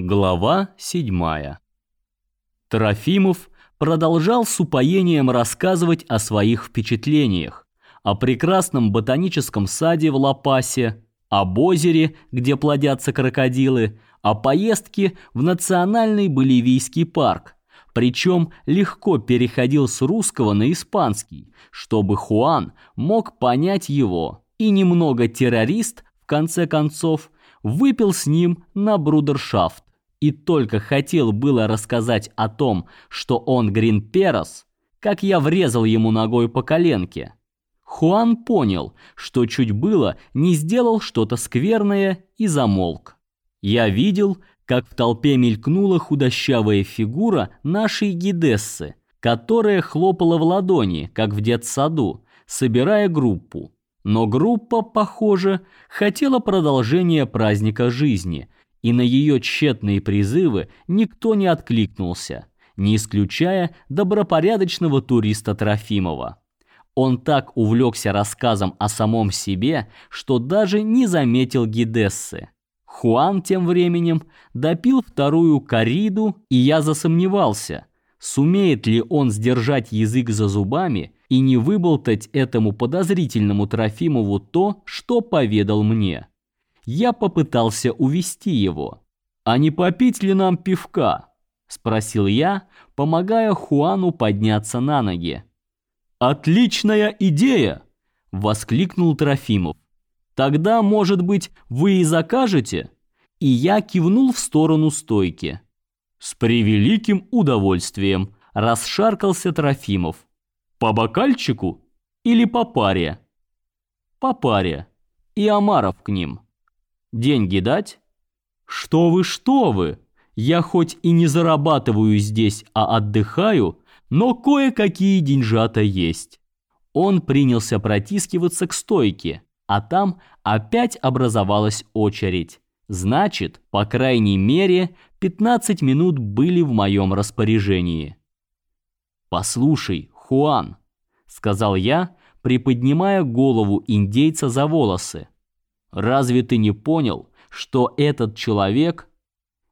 Глава седьмая. Трофимов продолжал с упоением рассказывать о своих впечатлениях, о прекрасном ботаническом саде в Лапасе, об озере, где плодятся крокодилы, о поездке в национальный боливийский парк, причем легко переходил с русского на испанский, чтобы Хуан мог понять его, и немного террорист, в конце концов, выпил с ним на брудершафт. И только хотел было рассказать о том, что он Гринперос, как я врезал ему ногой по коленке. Хуан понял, что чуть было не сделал что-то скверное и замолк. Я видел, как в толпе мелькнула худощавая фигура нашей гидессы, которая хлопала в ладони, как в детсаду, собирая группу. Но группа, похоже, хотела продолжения праздника жизни, и на ее тщетные призывы никто не откликнулся, не исключая добропорядочного туриста Трофимова. Он так увлекся рассказом о самом себе, что даже не заметил гидессы. Хуан тем временем допил вторую кориду, и я засомневался, сумеет ли он сдержать язык за зубами и не выболтать этому подозрительному Трофимову то, что поведал мне. Я попытался увести его. «А не попить ли нам пивка?» – спросил я, помогая Хуану подняться на ноги. «Отличная идея!» – воскликнул Трофимов. Тогда, может быть, вы и закажете? И я кивнул в сторону стойки. С превеликим удовольствием расшаркался Трофимов. По бокальчику или по паре? По паре. И Амаров к ним. Деньги дать? Что вы, что вы? Я хоть и не зарабатываю здесь, а отдыхаю, но кое-какие деньжата есть. Он принялся протискиваться к стойке, а там опять образовалась очередь. Значит, по крайней мере, 15 минут были в моем распоряжении. «Послушай, Хуан», — сказал я, приподнимая голову индейца за волосы. «Разве ты не понял, что этот человек...»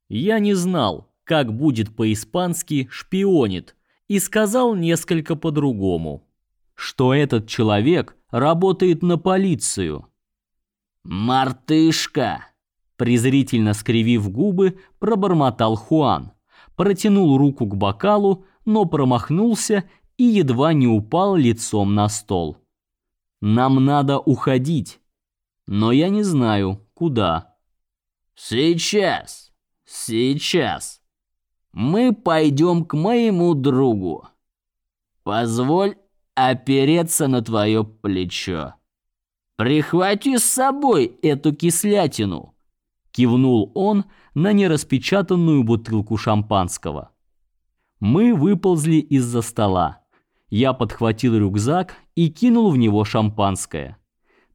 Я не знал, как будет по-испански «шпионит», и сказал несколько по-другому. Что этот человек работает на полицию. «Мартышка!» Презрительно скривив губы, пробормотал Хуан. Протянул руку к бокалу, но промахнулся и едва не упал лицом на стол. «Нам надо уходить, но я не знаю, куда». «Сейчас, сейчас. Мы пойдем к моему другу. Позволь опереться на твое плечо. Прихвати с собой эту кислятину, кивнул он на нераспечатанную бутылку шампанского. Мы выползли из-за стола. Я подхватил рюкзак и кинул в него шампанское.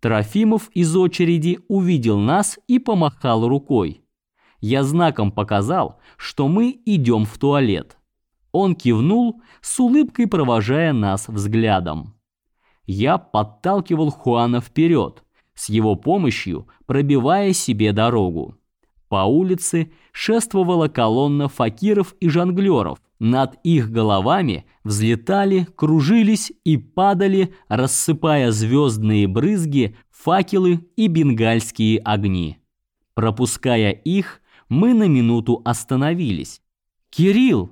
Трофимов из очереди увидел нас и помахал рукой. Я знаком показал, что мы идем в туалет. Он кивнул, с улыбкой провожая нас взглядом. Я подталкивал Хуана вперед, с его помощью пробивая себе дорогу. По улице шествовала колонна факиров и жонглеров. Над их головами взлетали, кружились и падали, рассыпая звездные брызги, факелы и бенгальские огни. Пропуская их, мы на минуту остановились. «Кирилл!»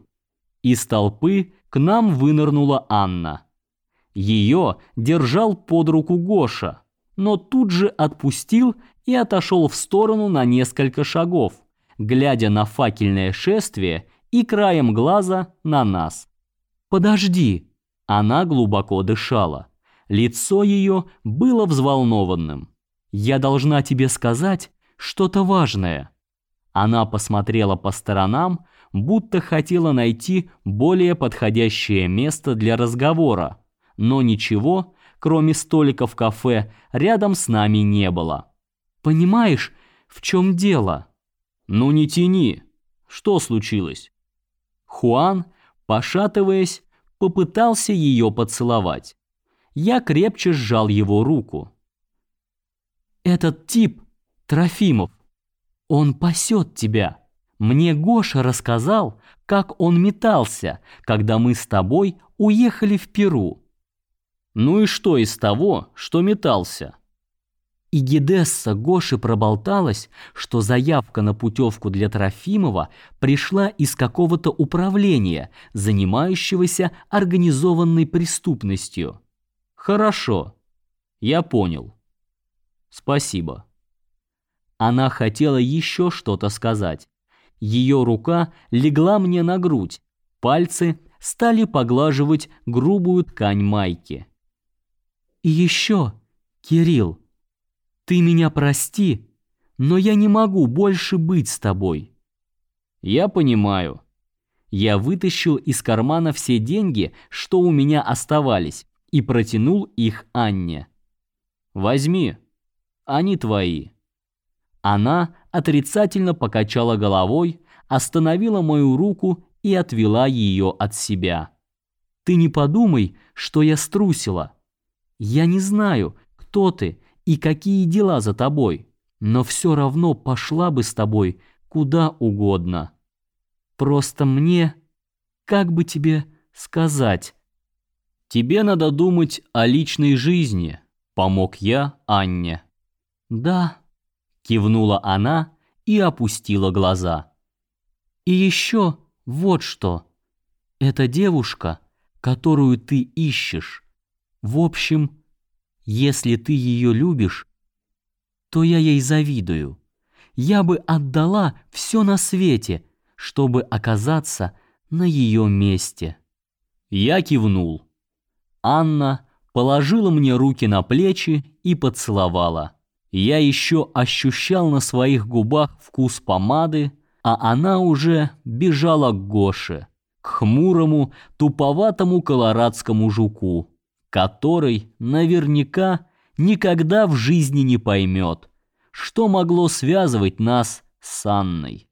Из толпы к нам вынырнула Анна. Ее держал под руку Гоша, но тут же отпустил и отошел в сторону на несколько шагов, глядя на факельное шествие и краем глаза на нас. «Подожди!» Она глубоко дышала. Лицо ее было взволнованным. «Я должна тебе сказать что-то важное». Она посмотрела по сторонам, будто хотела найти более подходящее место для разговора, но ничего, кроме столика в кафе, рядом с нами не было. «Понимаешь, в чем дело?» «Ну не тяни. Что случилось?» Хуан, пошатываясь, попытался ее поцеловать. Я крепче сжал его руку. «Этот тип, Трофимов, он пасет тебя. Мне Гоша рассказал, как он метался, когда мы с тобой уехали в Перу. Ну и что из того, что метался? И Гедесса Гоши проболталась, что заявка на путевку для Трофимова пришла из какого-то управления, занимающегося организованной преступностью. Хорошо, я понял. Спасибо. Она хотела еще что-то сказать. Ее рука легла мне на грудь, пальцы стали поглаживать грубую ткань майки. И еще, Кирилл, ты меня прости, но я не могу больше быть с тобой. Я понимаю. Я вытащил из кармана все деньги, что у меня оставались, и протянул их Анне. Возьми. Они твои. Она отрицательно покачала головой, остановила мою руку и отвела ее от себя. Ты не подумай, что я струсила. Я не знаю, кто ты и какие дела за тобой, но все равно пошла бы с тобой куда угодно. Просто мне, как бы тебе сказать, тебе надо думать о личной жизни, помог я Анне. Да, кивнула она и опустила глаза. И еще вот что. Эта девушка, которую ты ищешь, в общем, если ты ее любишь, то я ей завидую. Я бы отдала все на свете, чтобы оказаться на ее месте. Я кивнул. Анна положила мне руки на плечи и поцеловала. Я еще ощущал на своих губах вкус помады, а она уже бежала к Гоше, к хмурому, туповатому колорадскому жуку который наверняка никогда в жизни не поймет, что могло связывать нас с Анной.